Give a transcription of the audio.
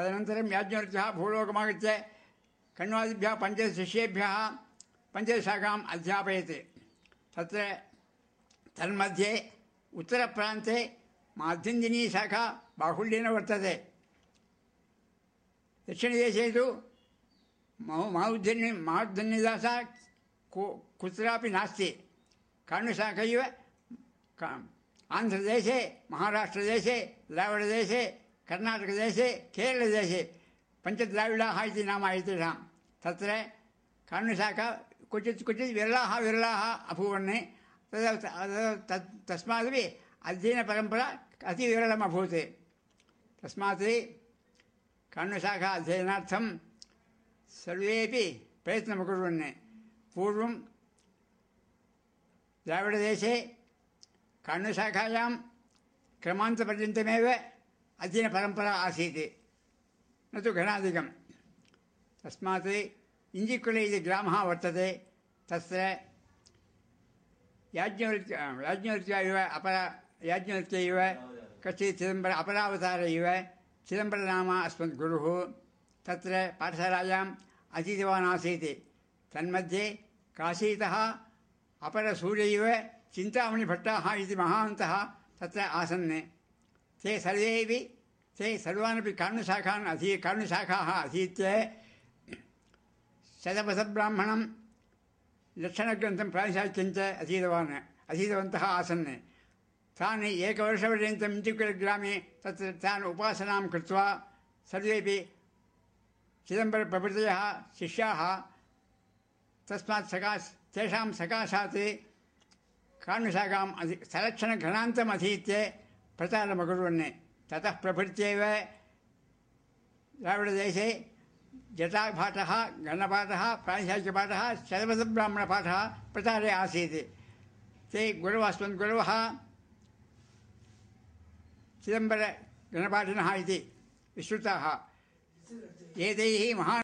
तदनन्तरं याज्ञवल्क्यः भूलोकमागत्य कण्वादिभ्यः पञ्चशिष्येभ्यः पञ्चशाखाम् अध्यापयत्। तत्र तन्मध्ये उत्तरप्रान्ते माध्यन्दिनी शाखा बाहुल्येन वर्तते। दक्षिणदेशे तु माउद्धन्य माउद्धन्यदासा को, कुत्रापि नास्ति। कर्णशाखैव का- आन्ध्रदेशे, महाराष्ट्रदेशे द्राविडदेशे कर्णाटकदेशे केरळदेशे पञ्चद्राविडाः इति नाम एतेषां तत्र कर्णशाखा क्वचित् क्वचित् विरलाः विरलाः अभूवन्। तदा तस्मादपि अध्ययनपरम्परा अतिविरलम् अभूत्। तस्मात् कर्णशाखा अध्ययनार्थं सर्वेपि प्रयत्नं कुर्वन् पूर्वं द्राविडदेशे कर्णशाखायां क्रमान्तपर्यन्तमेव अध्ययनपरम्परा आसीत्। न तु घनाधिकं तस्मात् इञ्जिकुले इति ग्रामः वर्तते, तत्र याज्ञवल्क्य याज्ञवल्क्य इव अपर याज्ञवल्क्य इव कश्चित् चिदम्बर अपरावतार इव चिदम्बरनाम अस्मद्गुरुः तत्र पाठशालायाम् अधीतवान् आसीत्। तन्मध्ये काशीतः अपरसूर्य इव चिन्तामणिभट्टाः इति महान्तः तत्र आसन्। ते सर्वेपि ते सर्वानपि कर्णशाखान् अधी कर्णशाखाः अधीत्य शतपथब्राह्मणं लक्षणग्रन्थं प्रातिशाख्यञ्च अधीतवान् अधीतवन्तः आसन् तान् एकवर्षपर्यन्तम् इञ्चिकुलग्रामे तत्र तान् उपासनां कृत्वा सर्वेपि चिदम्बरप्रभृतयः शिष्याः तस्मात् सकाश तेषां सकाशात् काण्डशाखाम् अधि संरक्षणघनान्तम् प्रचारमकुर्वन् ततः प्रभृत्येव द्राविडदेशे जटापाठः गणपाठः प्रातिशाख्यपाठः शतपथब्राह्मणपाठः प्रचारे आसीत्। ते गुरवः अस्मद्गुरवः चिदम्बरगणपाठिनः इति विश्रुताः एतैः महान्